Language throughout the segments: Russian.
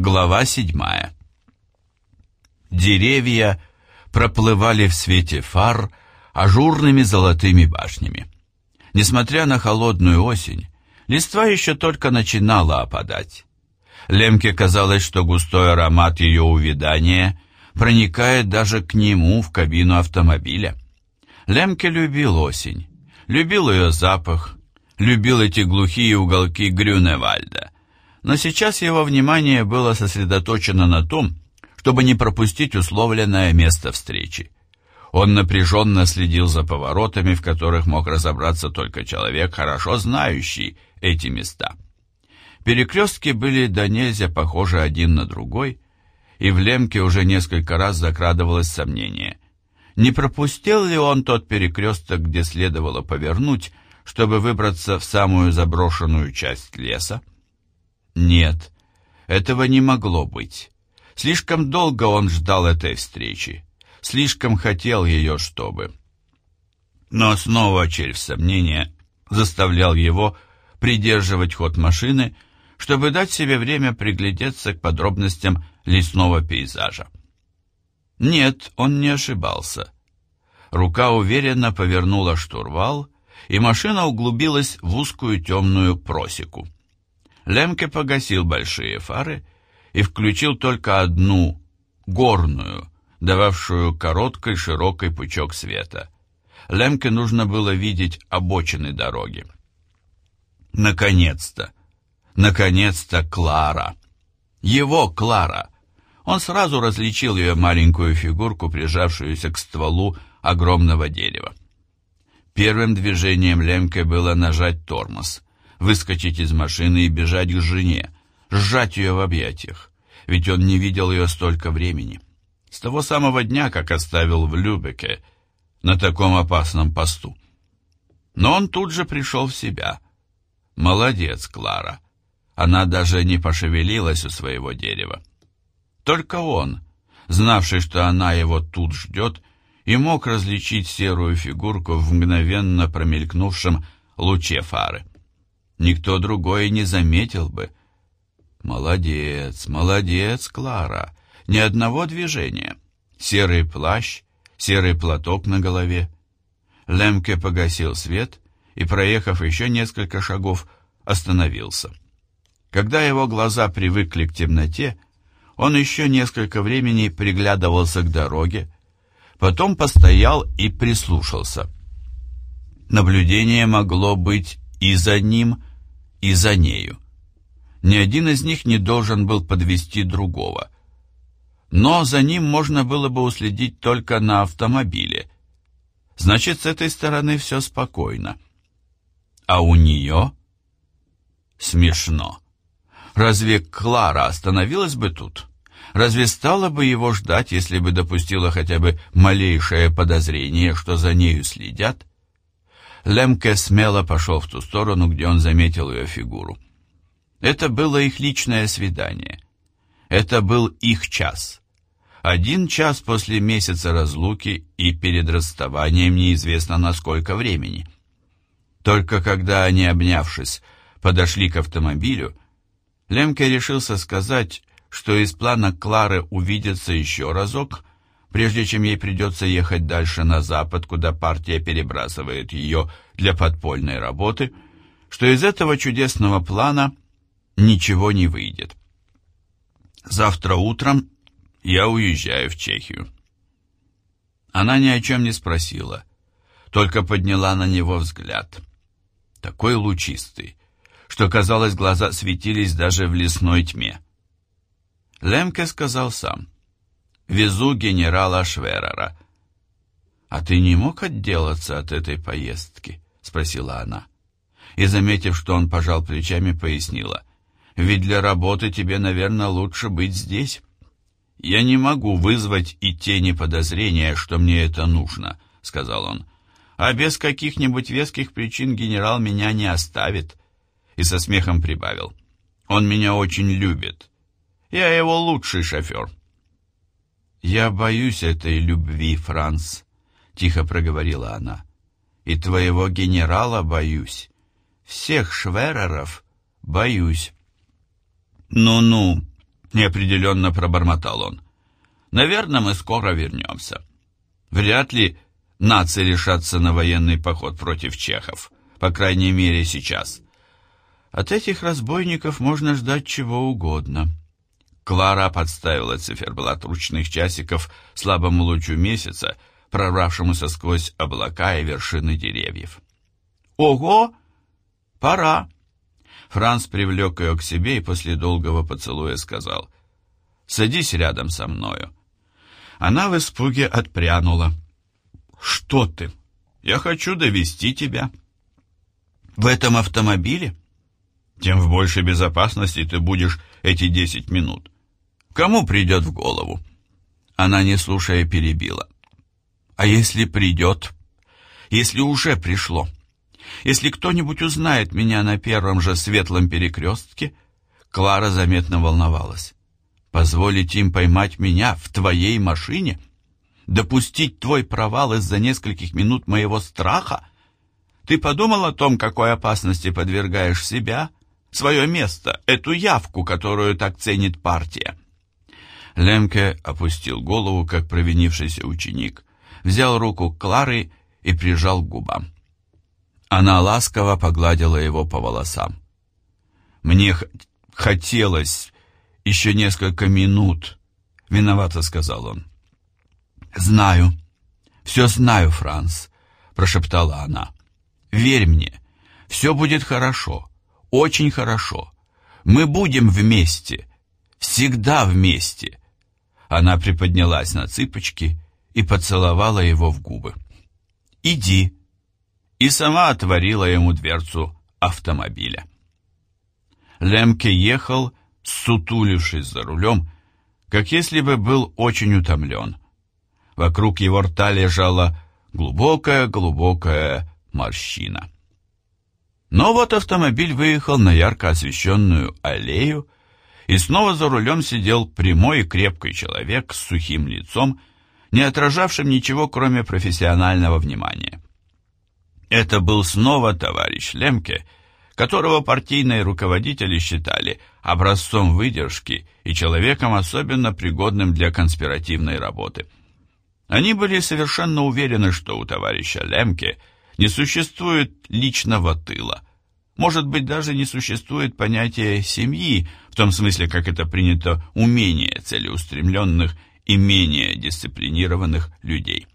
Глава седьмая. Деревья проплывали в свете фар ажурными золотыми башнями. Несмотря на холодную осень, листва еще только начинала опадать. Лемке казалось, что густой аромат ее увядания проникает даже к нему в кабину автомобиля. Лемке любил осень, любил ее запах, любил эти глухие уголки Грюневальда. Но сейчас его внимание было сосредоточено на том, чтобы не пропустить условленное место встречи. Он напряженно следил за поворотами, в которых мог разобраться только человек, хорошо знающий эти места. Перекрестки были до нельзя похожи один на другой, и в Лемке уже несколько раз закрадывалось сомнение. Не пропустил ли он тот перекресток, где следовало повернуть, чтобы выбраться в самую заброшенную часть леса? Нет, этого не могло быть. Слишком долго он ждал этой встречи. Слишком хотел ее, чтобы... Но снова червь сомнения заставлял его придерживать ход машины, чтобы дать себе время приглядеться к подробностям лесного пейзажа. Нет, он не ошибался. Рука уверенно повернула штурвал, и машина углубилась в узкую темную просеку. Лемке погасил большие фары и включил только одну, горную, дававшую короткий широкий пучок света. Лемке нужно было видеть обочины дороги. Наконец-то! Наконец-то Клара! Его Клара! Он сразу различил ее маленькую фигурку, прижавшуюся к стволу огромного дерева. Первым движением Лемке было нажать тормоз, выскочить из машины и бежать к жене, сжать ее в объятиях, ведь он не видел ее столько времени. С того самого дня, как оставил в Любеке, на таком опасном посту. Но он тут же пришел в себя. Молодец, Клара. Она даже не пошевелилась у своего дерева. Только он, знавший, что она его тут ждет, и мог различить серую фигурку в мгновенно промелькнувшем луче фары. Никто другой не заметил бы. Молодец, молодец, Клара. Ни одного движения. Серый плащ, серый платок на голове. Лемке погасил свет и, проехав еще несколько шагов, остановился. Когда его глаза привыкли к темноте, он еще несколько времени приглядывался к дороге, Потом постоял и прислушался. Наблюдение могло быть и за ним, и за нею. Ни один из них не должен был подвести другого. Но за ним можно было бы уследить только на автомобиле. Значит, с этой стороны все спокойно. А у нее? Смешно. Разве Клара остановилась бы тут? разве стала бы его ждать, если бы допустила хотя бы малейшее подозрение, что за нею следят? Лемке смело пошел в ту сторону, где он заметил ее фигуру. Это было их личное свидание. Это был их час. Один час после месяца разлуки и перед расставанием неизвестно на сколько времени. Только когда они, обнявшись, подошли к автомобилю, Лемке решился сказать, что из плана Клары увидеться еще разок, прежде чем ей придется ехать дальше на запад, куда партия перебрасывает ее для подпольной работы, что из этого чудесного плана ничего не выйдет. Завтра утром я уезжаю в Чехию. Она ни о чем не спросила, только подняла на него взгляд. Такой лучистый, что, казалось, глаза светились даже в лесной тьме. Лемке сказал сам. «Везу генерала Шверера». «А ты не мог отделаться от этой поездки?» — спросила она. И, заметив, что он пожал плечами, пояснила. «Ведь для работы тебе, наверное, лучше быть здесь». «Я не могу вызвать и тени подозрения, что мне это нужно», — сказал он. «А без каких-нибудь веских причин генерал меня не оставит». И со смехом прибавил. «Он меня очень любит. Я его лучший шофер». «Я боюсь этой любви, Франц», — тихо проговорила она. «И твоего генерала боюсь. Всех швереров боюсь». «Ну-ну, неопределенно пробормотал он. «Наверное, мы скоро вернемся. Вряд ли нации решатся на военный поход против чехов, по крайней мере сейчас. От этих разбойников можно ждать чего угодно». Клара подставила циферблат ручных часиков слабому лучу месяца, прорвавшемуся сквозь облака и вершины деревьев. «Ого! Пора!» Франц привлек ее к себе и после долгого поцелуя сказал «Садись рядом со мною». Она в испуге отпрянула. «Что ты? Я хочу довести тебя». «В этом автомобиле?» «Тем в большей безопасности ты будешь эти десять минут. Кому придет в голову?» Она, не слушая, перебила. «А если придет? Если уже пришло?» Если кто-нибудь узнает меня на первом же светлом перекрестке, Клара заметно волновалась. Позволить им поймать меня в твоей машине? Допустить твой провал из-за нескольких минут моего страха? Ты подумал о том, какой опасности подвергаешь себя, свое место, эту явку, которую так ценит партия? Лемке опустил голову, как провинившийся ученик, взял руку Клары и прижал к губам. Она ласково погладила его по волосам. «Мне хотелось еще несколько минут», — виновато сказал он. «Знаю, все знаю, Франц», — прошептала она. «Верь мне, все будет хорошо, очень хорошо. Мы будем вместе, всегда вместе». Она приподнялась на цыпочки и поцеловала его в губы. «Иди», и сама отворила ему дверцу автомобиля. Лемке ехал, сутулившись за рулем, как если бы был очень утомлен. Вокруг его рта лежала глубокая-глубокая морщина. Но вот автомобиль выехал на ярко освещенную аллею, и снова за рулем сидел прямой и крепкий человек с сухим лицом, не отражавшим ничего, кроме профессионального внимания. Это был снова товарищ Лемке, которого партийные руководители считали образцом выдержки и человеком особенно пригодным для конспиративной работы. Они были совершенно уверены, что у товарища Лемке не существует личного тыла. Может быть, даже не существует понятия семьи, в том смысле, как это принято у менее целеустремленных и менее дисциплинированных людей.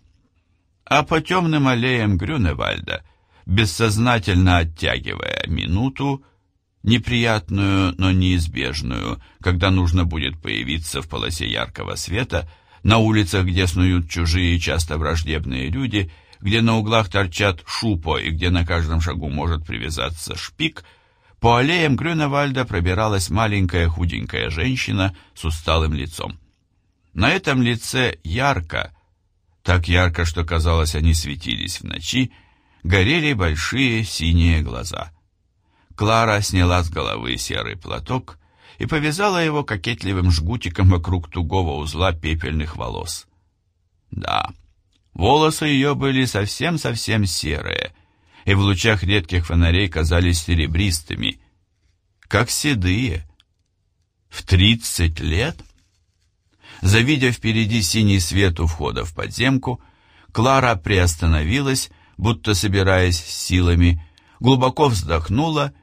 А по темным аллеям Грюневальда, бессознательно оттягивая минуту, неприятную, но неизбежную, когда нужно будет появиться в полосе яркого света, на улицах, где снуют чужие, часто враждебные люди, где на углах торчат шупо и где на каждом шагу может привязаться шпик, по аллеям Грюневальда пробиралась маленькая худенькая женщина с усталым лицом. На этом лице ярко, так ярко, что казалось, они светились в ночи, горели большие синие глаза. Клара сняла с головы серый платок и повязала его кокетливым жгутиком вокруг тугого узла пепельных волос. Да, волосы ее были совсем-совсем серые, и в лучах редких фонарей казались серебристыми, как седые. В тридцать лет... Завидя впереди синий свет у входа в подземку, Клара приостановилась, будто собираясь силами, глубоко вздохнула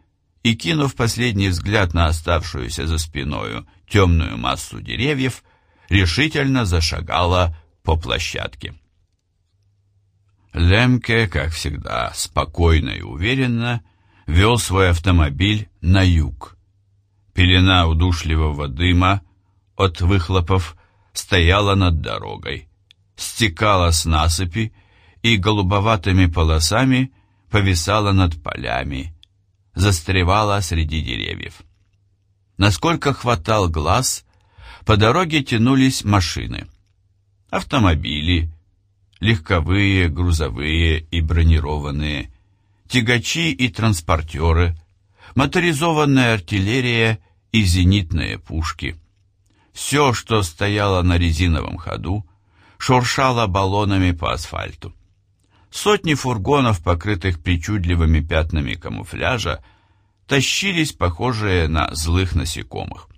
и, кинув последний взгляд на оставшуюся за спиною темную массу деревьев, решительно зашагала по площадке. Лемке, как всегда, спокойно и уверенно вел свой автомобиль на юг. Пелена удушливого дыма от выхлопов стояла над дорогой, стекала с насыпи и голубоватыми полосами повисала над полями, застревала среди деревьев. Насколько хватал глаз, по дороге тянулись машины. Автомобили, легковые, грузовые и бронированные, тягачи и транспортеры, моторизованная артиллерия и зенитные пушки. Все, что стояло на резиновом ходу, шуршало баллонами по асфальту. Сотни фургонов, покрытых причудливыми пятнами камуфляжа, тащились, похожие на злых насекомых.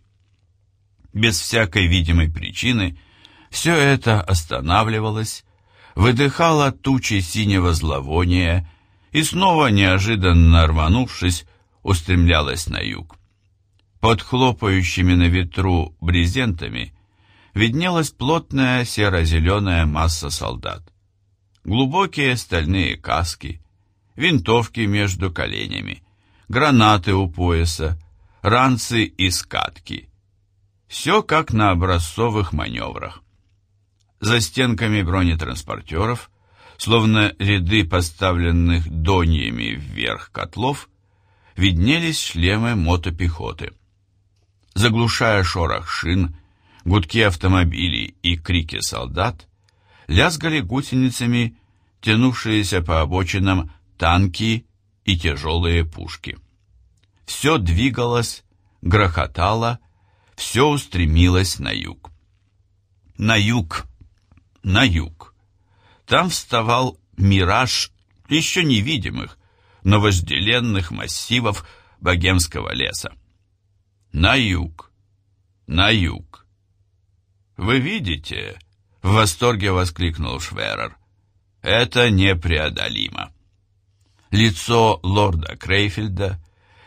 Без всякой видимой причины все это останавливалось, выдыхало тучи синего зловония и снова, неожиданно рванувшись, устремлялось на юг. Под хлопающими на ветру брезентами виднелась плотная серо-зеленая масса солдат. Глубокие стальные каски, винтовки между коленями, гранаты у пояса, ранцы и скатки. Все как на образцовых маневрах. За стенками бронетранспортеров, словно ряды поставленных доньями вверх котлов, виднелись шлемы мотопехоты. Заглушая шорох шин, гудки автомобилей и крики солдат, лязгали гусеницами тянувшиеся по обочинам танки и тяжелые пушки. Все двигалось, грохотало, все устремилось на юг. На юг, на юг. Там вставал мираж еще невидимых, но вожделенных массивов богемского леса. На юг, на юг. «Вы видите?» — в восторге воскликнул Шверер. «Это непреодолимо». Лицо лорда Крейфельда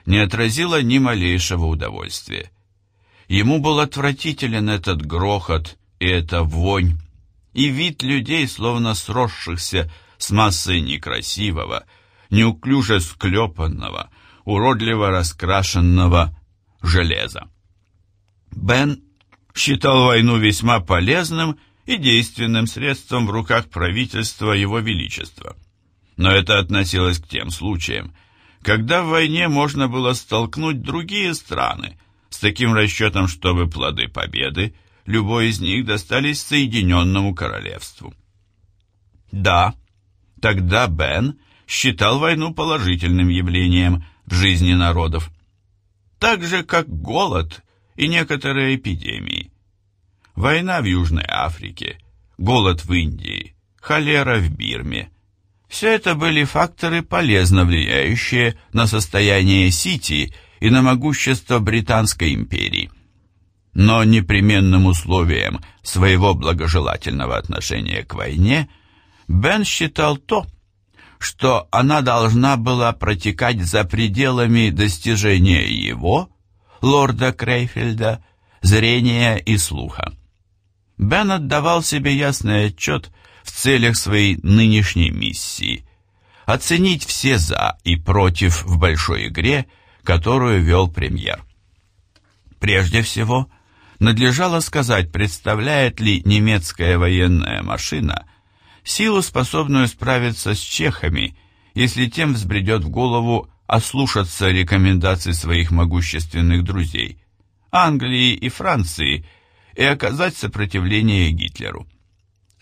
не отразило ни малейшего удовольствия. Ему был отвратителен этот грохот и эта вонь, и вид людей, словно сросшихся с массой некрасивого, неуклюже склепанного, уродливо раскрашенного железа. Бен считал войну весьма полезным и действенным средством в руках правительства Его Величества. Но это относилось к тем случаям, когда в войне можно было столкнуть другие страны с таким расчетом, чтобы плоды победы любой из них достались Соединенному Королевству. Да, тогда Бен считал войну положительным явлением в жизни народов, так же, как голод и некоторые эпидемии. Война в Южной Африке, голод в Индии, холера в Бирме – все это были факторы, полезно влияющие на состояние Сити и на могущество Британской империи. Но непременным условием своего благожелательного отношения к войне Бен считал то, что она должна была протекать за пределами достижения его, лорда Крейфельда, зрения и слуха. Бен отдавал себе ясный отчет в целях своей нынешней миссии – оценить все «за» и «против» в большой игре, которую вел премьер. Прежде всего, надлежало сказать, представляет ли немецкая военная машина – силу, способную справиться с чехами, если тем взбредет в голову ослушаться рекомендаций своих могущественных друзей, Англии и Франции, и оказать сопротивление Гитлеру.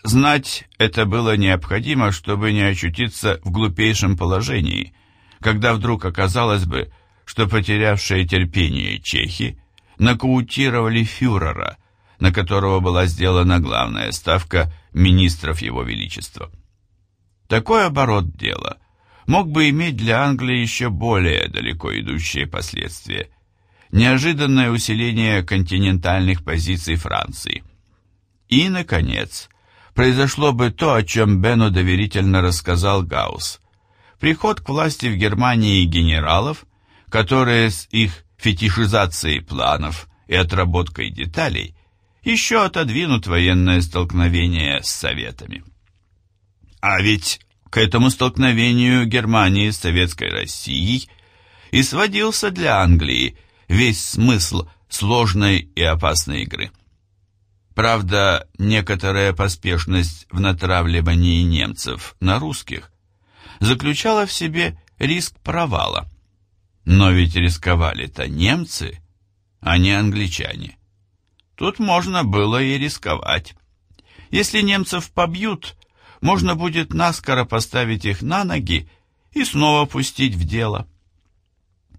Знать это было необходимо, чтобы не очутиться в глупейшем положении, когда вдруг оказалось бы, что потерявшие терпение чехи нокаутировали фюрера – на которого была сделана главная ставка министров Его Величества. Такой оборот дела мог бы иметь для Англии еще более далеко идущие последствия. Неожиданное усиление континентальных позиций Франции. И, наконец, произошло бы то, о чем Бену доверительно рассказал Гаусс. Приход к власти в Германии генералов, которые с их фетишизацией планов и отработкой деталей еще отодвинут военное столкновение с Советами. А ведь к этому столкновению Германии с Советской Россией и сводился для Англии весь смысл сложной и опасной игры. Правда, некоторая поспешность в натравливании немцев на русских заключала в себе риск провала. Но ведь рисковали-то немцы, а не англичане. Тут можно было и рисковать. Если немцев побьют, можно будет наскоро поставить их на ноги и снова пустить в дело.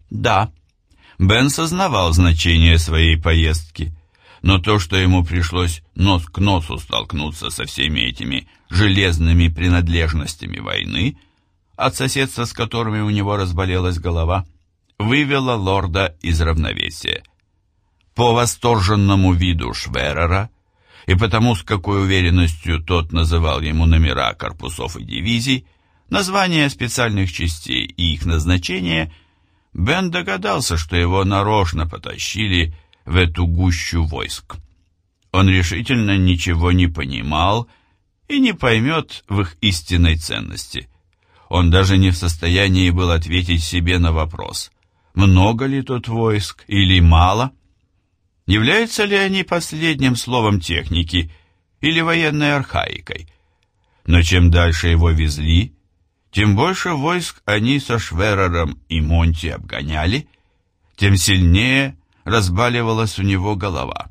Да, Бен сознавал значение своей поездки, но то, что ему пришлось нос к носу столкнуться со всеми этими железными принадлежностями войны, от соседства с которыми у него разболелась голова, вывело лорда из равновесия. По восторженному виду Шверера и потому, с какой уверенностью тот называл ему номера корпусов и дивизий, названия специальных частей и их назначение, Бен догадался, что его нарочно потащили в эту гущу войск. Он решительно ничего не понимал и не поймет в их истинной ценности. Он даже не в состоянии был ответить себе на вопрос, много ли тут войск или мало. Являются ли они последним словом техники или военной архаикой? Но чем дальше его везли, тем больше войск они со Шверером и Монти обгоняли, тем сильнее разбаливалась у него голова,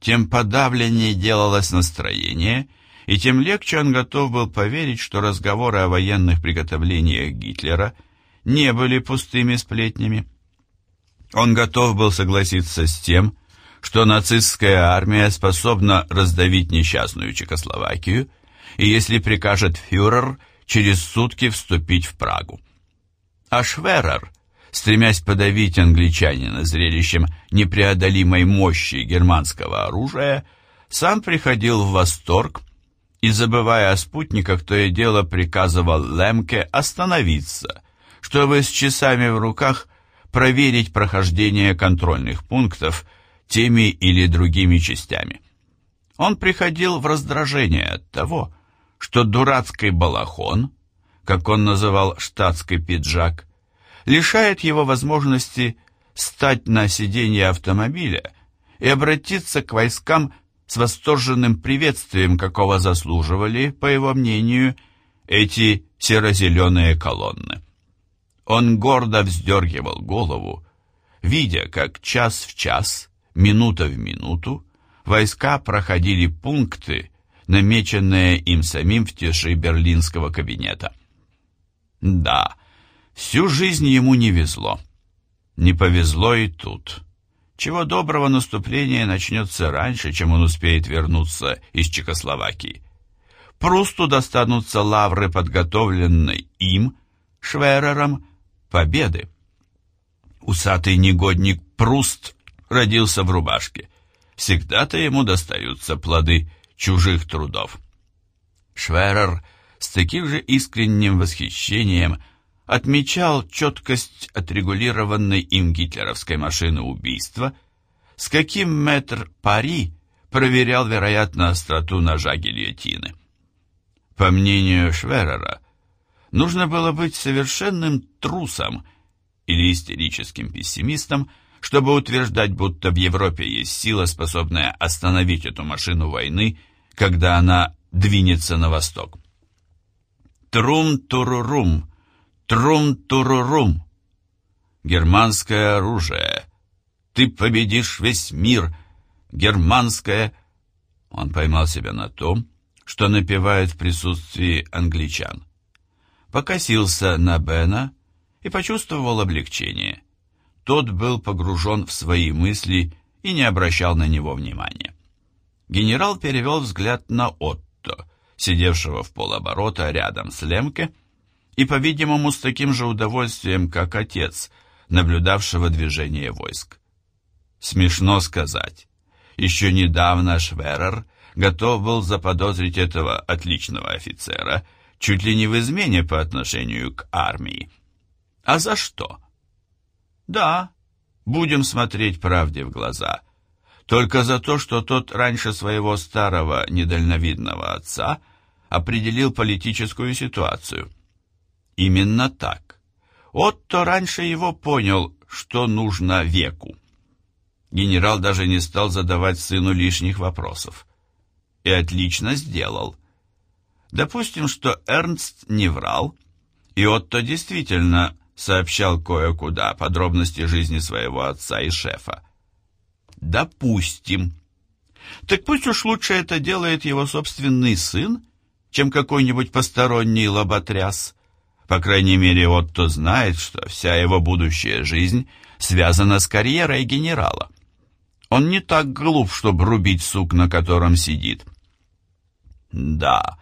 тем подавленнее делалось настроение, и тем легче он готов был поверить, что разговоры о военных приготовлениях Гитлера не были пустыми сплетнями. Он готов был согласиться с тем, что нацистская армия способна раздавить несчастную Чехословакию, и если прикажет фюрер через сутки вступить в Прагу. А Шверер, стремясь подавить англичанина зрелищем непреодолимой мощи германского оружия, сам приходил в восторг и, забывая о спутниках, то и дело приказывал Лемке остановиться, чтобы с часами в руках проверить прохождение контрольных пунктов – теми или другими частями. Он приходил в раздражение от того, что дурацкий балахон, как он называл штатский пиджак, лишает его возможности стать на сиденье автомобиля и обратиться к войскам с восторженным приветствием, какого заслуживали, по его мнению, эти серо-зеленые колонны. Он гордо вздергивал голову, видя, как час в час минута в минуту, войска проходили пункты, намеченные им самим в тиши берлинского кабинета. Да, всю жизнь ему не везло. Не повезло и тут. Чего доброго наступление начнется раньше, чем он успеет вернуться из Чехословакии. Прусту достанутся лавры, подготовленной им, Шверером, победы. Усатый негодник Пруст родился в рубашке. Всегда-то ему достаются плоды чужих трудов. Шверер с таким же искренним восхищением отмечал четкость отрегулированной им гитлеровской машины убийства, с каким мэтр Пари проверял, вероятно, остроту ножа гильотины. По мнению Шверера, нужно было быть совершенным трусом или истерическим пессимистом, чтобы утверждать, будто в Европе есть сила, способная остановить эту машину войны, когда она двинется на восток. Трум-турурум, трум-турурум. Германское оружие. Ты победишь весь мир. Германское... Он поймал себя на том, что напевает в присутствии англичан. Покосился на Бена и почувствовал облегчение. Тот был погружен в свои мысли и не обращал на него внимания. Генерал перевел взгляд на Отто, сидевшего в полоборота рядом с Лемке, и, по-видимому, с таким же удовольствием, как отец, наблюдавшего движение войск. Смешно сказать. Еще недавно Шверер готов был заподозрить этого отличного офицера чуть ли не в измене по отношению к армии. А за что? Да, будем смотреть правде в глаза. Только за то, что тот раньше своего старого недальновидного отца определил политическую ситуацию. Именно так. Отто раньше его понял, что нужно веку. Генерал даже не стал задавать сыну лишних вопросов. И отлично сделал. Допустим, что Эрнст не врал, и Отто действительно сообщал кое-куда подробности жизни своего отца и шефа. Допустим. Так пусть уж лучше это делает его собственный сын, чем какой-нибудь посторонний лоботряс. По крайней мере, Отто знает, что вся его будущая жизнь связана с карьерой генерала. Он не так глуп, чтобы рубить сук, на котором сидит. Да,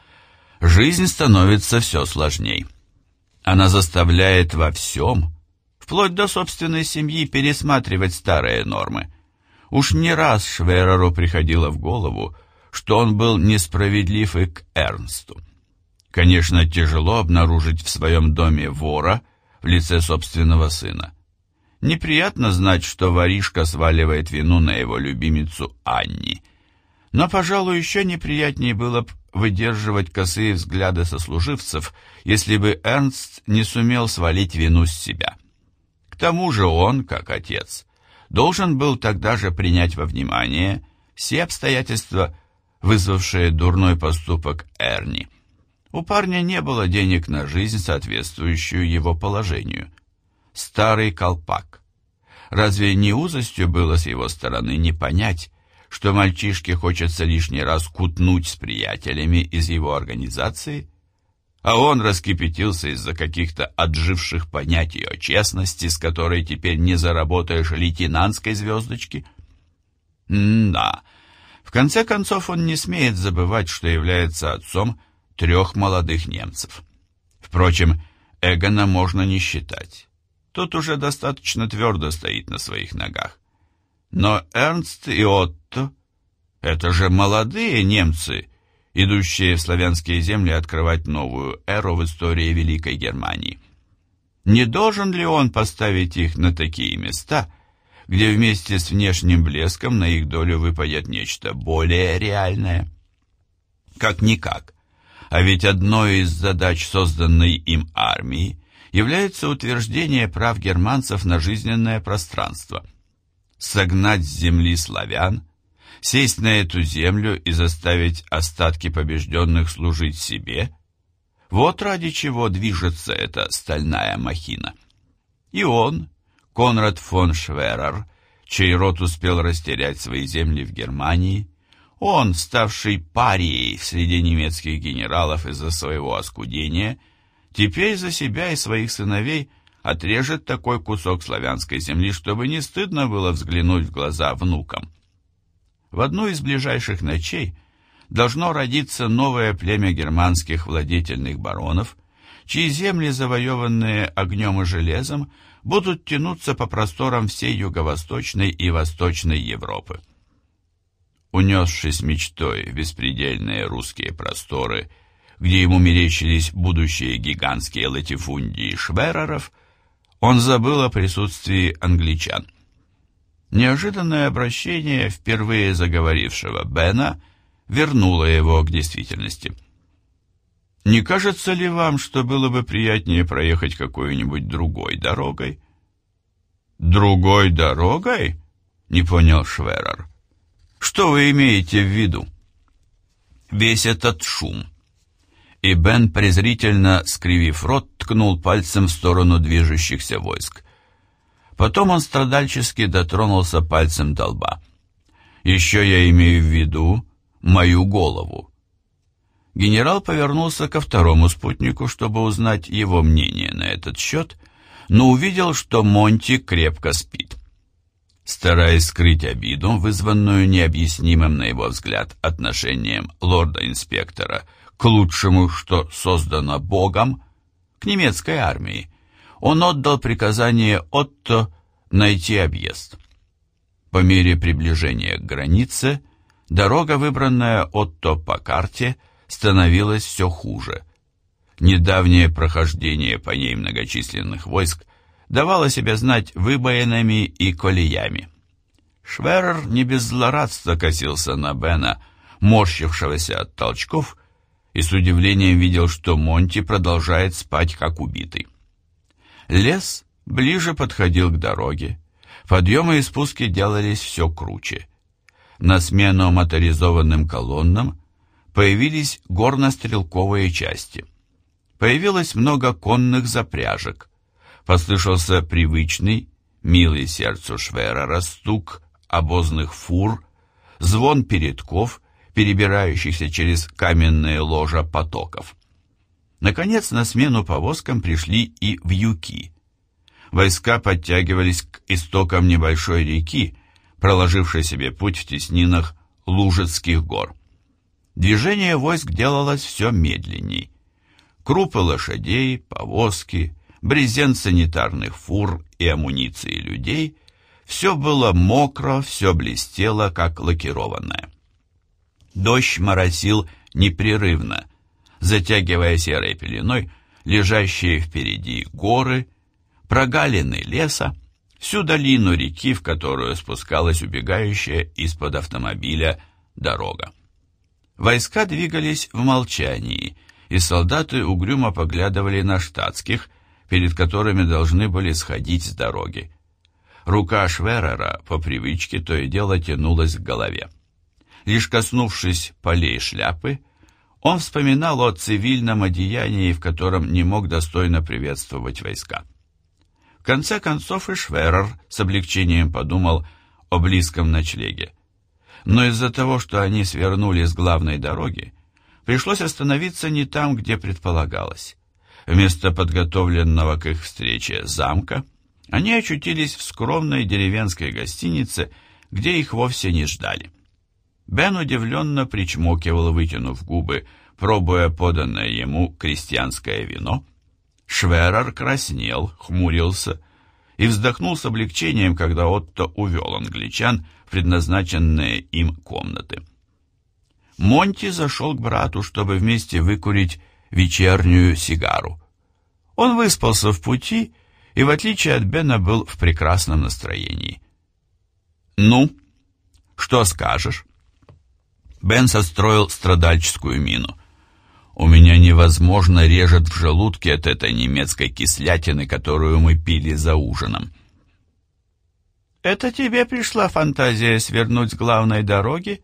жизнь становится все сложней. Она заставляет во всем, вплоть до собственной семьи, пересматривать старые нормы. Уж не раз Швереру приходило в голову, что он был несправедлив и к Эрнсту. Конечно, тяжело обнаружить в своем доме вора в лице собственного сына. Неприятно знать, что воришка сваливает вину на его любимицу Анни. Но, пожалуй, еще неприятнее было бы выдерживать косые взгляды сослуживцев, если бы Эрнст не сумел свалить вину с себя. К тому же он, как отец, должен был тогда же принять во внимание все обстоятельства, вызвавшие дурной поступок Эрни. У парня не было денег на жизнь, соответствующую его положению. Старый колпак. Разве не узостью было с его стороны не понять, что мальчишке хочется лишний раз кутнуть с приятелями из его организации? А он раскипятился из-за каких-то отживших понятий о честности, с которой теперь не заработаешь лейтенантской звездочки? М-да. В конце концов, он не смеет забывать, что является отцом трех молодых немцев. Впрочем, Эгона можно не считать. Тот уже достаточно твердо стоит на своих ногах. Но Эрнст и Отто — это же молодые немцы, идущие в славянские земли открывать новую эру в истории Великой Германии. Не должен ли он поставить их на такие места, где вместе с внешним блеском на их долю выпадет нечто более реальное? Как-никак, а ведь одной из задач созданной им армии является утверждение прав германцев на жизненное пространство. Согнать с земли славян, сесть на эту землю и заставить остатки побежденных служить себе – вот ради чего движется эта стальная махина. И он, Конрад фон Шверер, чей род успел растерять свои земли в Германии, он, ставший парией среди немецких генералов из-за своего оскудения, теперь за себя и своих сыновей отрежет такой кусок славянской земли, чтобы не стыдно было взглянуть в глаза внукам. В одну из ближайших ночей должно родиться новое племя германских владетельных баронов, чьи земли, завоеванные огнем и железом, будут тянуться по просторам всей юго-восточной и восточной Европы унесшись мечтой в беспредельные русские просторы, где ему мерещились будущие гигантские латифундии швереров, он забыл о присутствии англичан. Неожиданное обращение впервые заговорившего Бена вернуло его к действительности. «Не кажется ли вам, что было бы приятнее проехать какой-нибудь другой дорогой?» «Другой дорогой?» — не понял Шверер. Что вы имеете в виду? Весь этот шум. И Бен, презрительно скривив рот, ткнул пальцем в сторону движущихся войск. Потом он страдальчески дотронулся пальцем до лба. «Еще я имею в виду мою голову». Генерал повернулся ко второму спутнику, чтобы узнать его мнение на этот счет, но увидел, что Монти крепко спит. Стараясь скрыть обиду, вызванную необъяснимым, на его взгляд, отношением лорда-инспектора к лучшему, что создано Богом, к немецкой армии, он отдал приказание Отто найти объезд. По мере приближения к границе, дорога, выбранная Отто по карте, становилась все хуже. Недавнее прохождение по ней многочисленных войск давала себя знать выбоинами и колеями. Шверер не без злорадства косился на Бена, морщившегося от толчков, и с удивлением видел, что Монти продолжает спать, как убитый. Лес ближе подходил к дороге. Подъемы и спуски делались все круче. На смену моторизованным колоннам появились горнострелковые части. Появилось много конных запряжек. Послышался привычный, милый сердцу Шверера стук обозных фур, звон передков, перебирающихся через каменные ложа потоков. Наконец, на смену повозкам пришли и вьюки. Войска подтягивались к истокам небольшой реки, проложившей себе путь в теснинах Лужицких гор. Движение войск делалось все медленней. Крупы лошадей, повозки, брезент санитарных фур и амуниции людей – Все было мокро, все блестело, как лакированное. Дождь моросил непрерывно, затягивая серой пеленой лежащие впереди горы, прогалины леса, всю долину реки, в которую спускалась убегающая из-под автомобиля дорога. Войска двигались в молчании, и солдаты угрюмо поглядывали на штатских, перед которыми должны были сходить с дороги. Рука Шверера по привычке то и дело тянулась к голове. Лишь коснувшись полей шляпы, он вспоминал о цивильном одеянии, в котором не мог достойно приветствовать войска. В конце концов и Шверер с облегчением подумал о близком ночлеге. Но из-за того, что они свернули с главной дороги, пришлось остановиться не там, где предполагалось. Вместо подготовленного к их встрече замка, они очутились в скромной деревенской гостинице, где их вовсе не ждали. Бен удивленно причмокивал, вытянув губы, пробуя поданное ему крестьянское вино. Шверер краснел, хмурился и вздохнул с облегчением, когда Отто увел англичан в предназначенные им комнаты. Монти зашел к брату, чтобы вместе выкурить вечернюю сигару. Он выспался в пути и, в отличие от Бена, был в прекрасном настроении. «Ну, что скажешь?» Бен состроил страдальческую мину. «У меня невозможно режет в желудке от этой немецкой кислятины, которую мы пили за ужином». «Это тебе пришла фантазия свернуть с главной дороги?»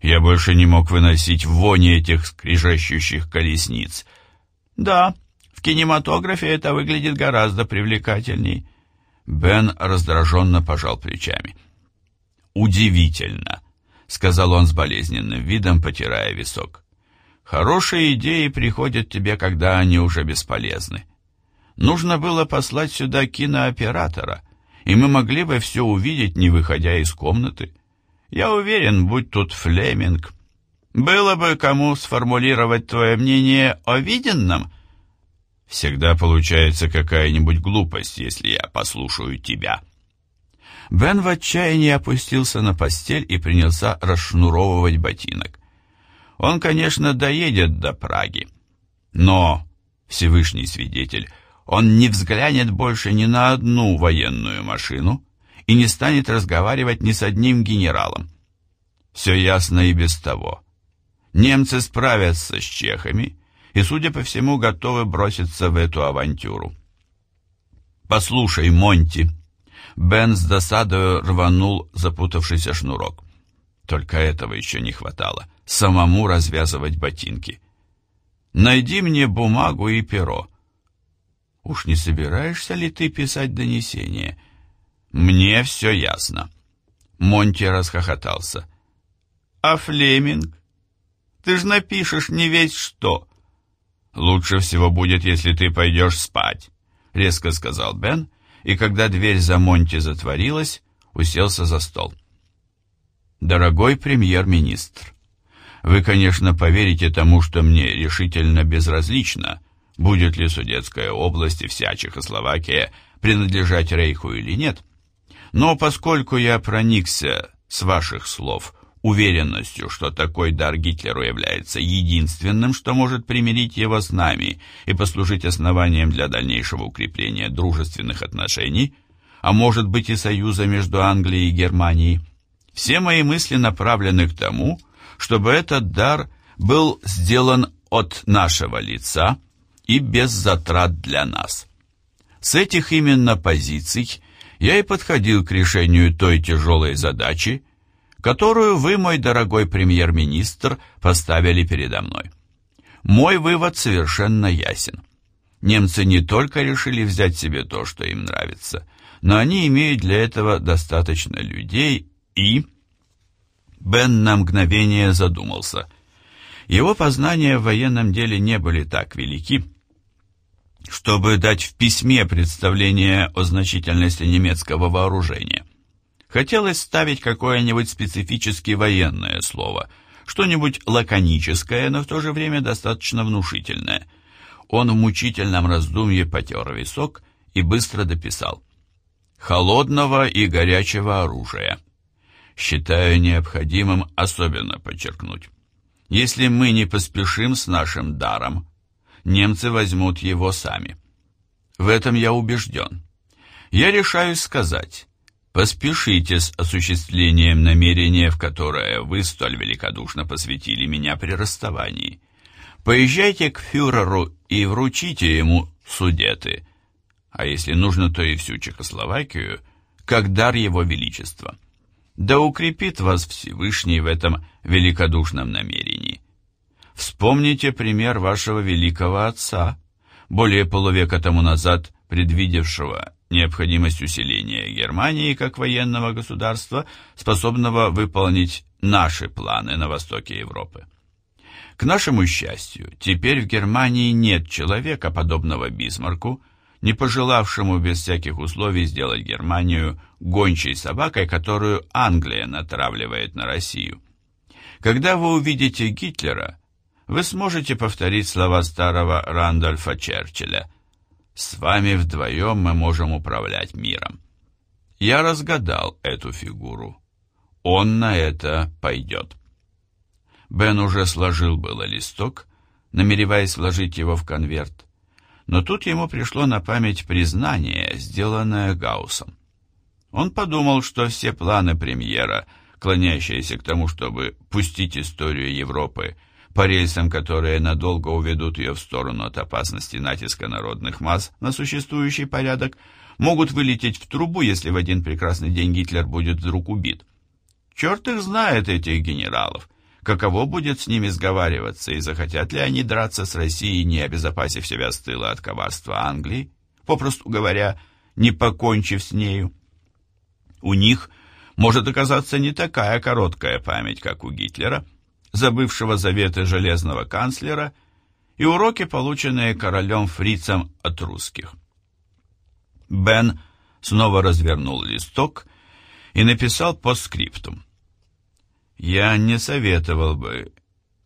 Я больше не мог выносить вони этих скрижащущих колесниц. «Да, в кинематографе это выглядит гораздо привлекательней». Бен раздраженно пожал плечами. «Удивительно сказал он с болезненным видом, потирая висок. Хорошие идеи приходят тебе, когда они уже бесполезны. Нужно было послать сюда кинооператора, и мы могли бы все увидеть, не выходя из комнаты. Я уверен, будь тут Флеминг. Было бы кому сформулировать твое мнение о виденном. Всегда получается какая-нибудь глупость, если я послушаю тебя. Бен в отчаянии опустился на постель и принялся расшнуровывать ботинок. Он, конечно, доедет до Праги, но, Всевышний свидетель, он не взглянет больше ни на одну военную машину и не станет разговаривать ни с одним генералом. Все ясно и без того. Немцы справятся с чехами и, судя по всему, готовы броситься в эту авантюру. «Послушай, Монти», Бен с досадою рванул запутавшийся шнурок. Только этого еще не хватало. Самому развязывать ботинки. «Найди мне бумагу и перо». «Уж не собираешься ли ты писать донесение?» «Мне все ясно». Монти расхохотался. «А Флеминг? Ты ж напишешь не весь что». «Лучше всего будет, если ты пойдешь спать», — резко сказал Бен, — и когда дверь за Монти затворилась, уселся за стол. «Дорогой премьер-министр, вы, конечно, поверите тому, что мне решительно безразлично, будет ли Судетская область и вся Чехословакия принадлежать Рейху или нет, но поскольку я проникся, с ваших слов, уверенностью, что такой дар Гитлеру является единственным, что может примирить его с нами и послужить основанием для дальнейшего укрепления дружественных отношений, а может быть и союза между Англией и Германией, все мои мысли направлены к тому, чтобы этот дар был сделан от нашего лица и без затрат для нас. С этих именно позиций я и подходил к решению той тяжелой задачи, которую вы, мой дорогой премьер-министр, поставили передо мной. Мой вывод совершенно ясен. Немцы не только решили взять себе то, что им нравится, но они имеют для этого достаточно людей и... Бен на мгновение задумался. Его познания в военном деле не были так велики, чтобы дать в письме представление о значительности немецкого вооружения. Хотелось ставить какое-нибудь специфически военное слово, что-нибудь лаконическое, но в то же время достаточно внушительное. Он в мучительном раздумье потер висок и быстро дописал. холодного и горячего оружия. Считаю необходимым особенно подчеркнуть. Если мы не поспешим с нашим даром, немцы возьмут его сами. В этом я убежден. Я решаюсь сказать, поспешите с осуществлением намерения, в которое вы столь великодушно посвятили меня при расставании. Поезжайте к фюреру и вручите ему судеты, а если нужно, то и всю Чехословакию, как дар его величества. Да укрепит вас Всевышний в этом великодушном намерении. Вспомните пример вашего великого отца, более полувека тому назад предвидевшего необходимость усиления Германии как военного государства, способного выполнить наши планы на востоке Европы. К нашему счастью, теперь в Германии нет человека, подобного Бисмарку, не пожелавшему без всяких условий сделать Германию гончей собакой, которую Англия натравливает на Россию. Когда вы увидите Гитлера, вы сможете повторить слова старого Рандольфа Черчилля «С вами вдвоем мы можем управлять миром». Я разгадал эту фигуру. Он на это пойдет. Бен уже сложил было листок, намереваясь вложить его в конверт, но тут ему пришло на память признание, сделанное Гауссом. Он подумал, что все планы премьера, клонящиеся к тому, чтобы пустить историю Европы по рельсам, которые надолго уведут ее в сторону от опасности натиска народных масс на существующий порядок, могут вылететь в трубу, если в один прекрасный день Гитлер будет вдруг убит. Черт их знает, этих генералов каково будет с ними сговариваться и захотят ли они драться с Россией, не обезопасив себя с тыла от коварства Англии, попросту говоря, не покончив с нею. У них может оказаться не такая короткая память, как у Гитлера, забывшего заветы железного канцлера и уроки, полученные королем Фрицем от русских. Бен снова развернул листок и написал по скриптум я не советовал бы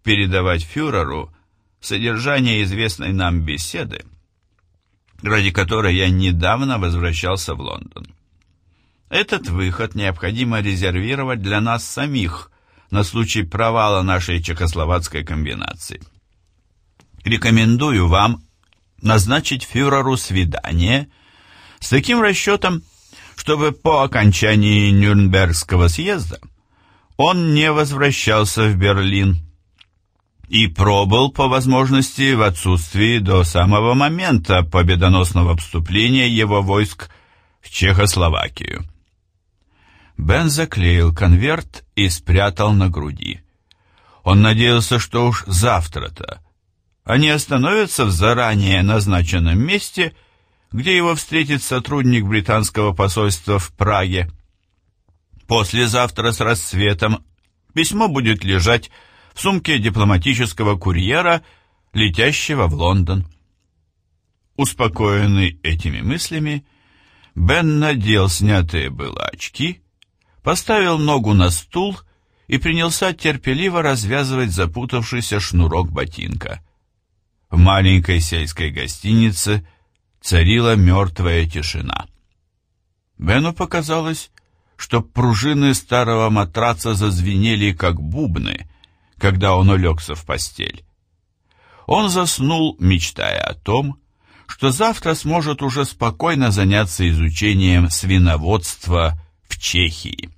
передавать фюреру содержание известной нам беседы, ради которой я недавно возвращался в Лондон. Этот выход необходимо резервировать для нас самих на случай провала нашей чехословацкой комбинации. Рекомендую вам назначить фюреру свидание с таким расчетом, чтобы по окончании Нюрнбергского съезда он не возвращался в Берлин и пробыл по возможности в отсутствии до самого момента победоносного вступления его войск в Чехословакию. Бен заклеил конверт и спрятал на груди. Он надеялся, что уж завтра-то они остановятся в заранее назначенном месте, где его встретит сотрудник британского посольства в Праге. Послезавтра с рассветом письмо будет лежать в сумке дипломатического курьера, летящего в Лондон. Успокоенный этими мыслями, Бен надел снятые было очки, поставил ногу на стул и принялся терпеливо развязывать запутавшийся шнурок ботинка. В маленькой сельской гостинице царила мертвая тишина. Бену показалось, что пружины старого матраца зазвенели, как бубны, когда он улегся в постель. Он заснул, мечтая о том, что завтра сможет уже спокойно заняться изучением свиноводства в Чехии.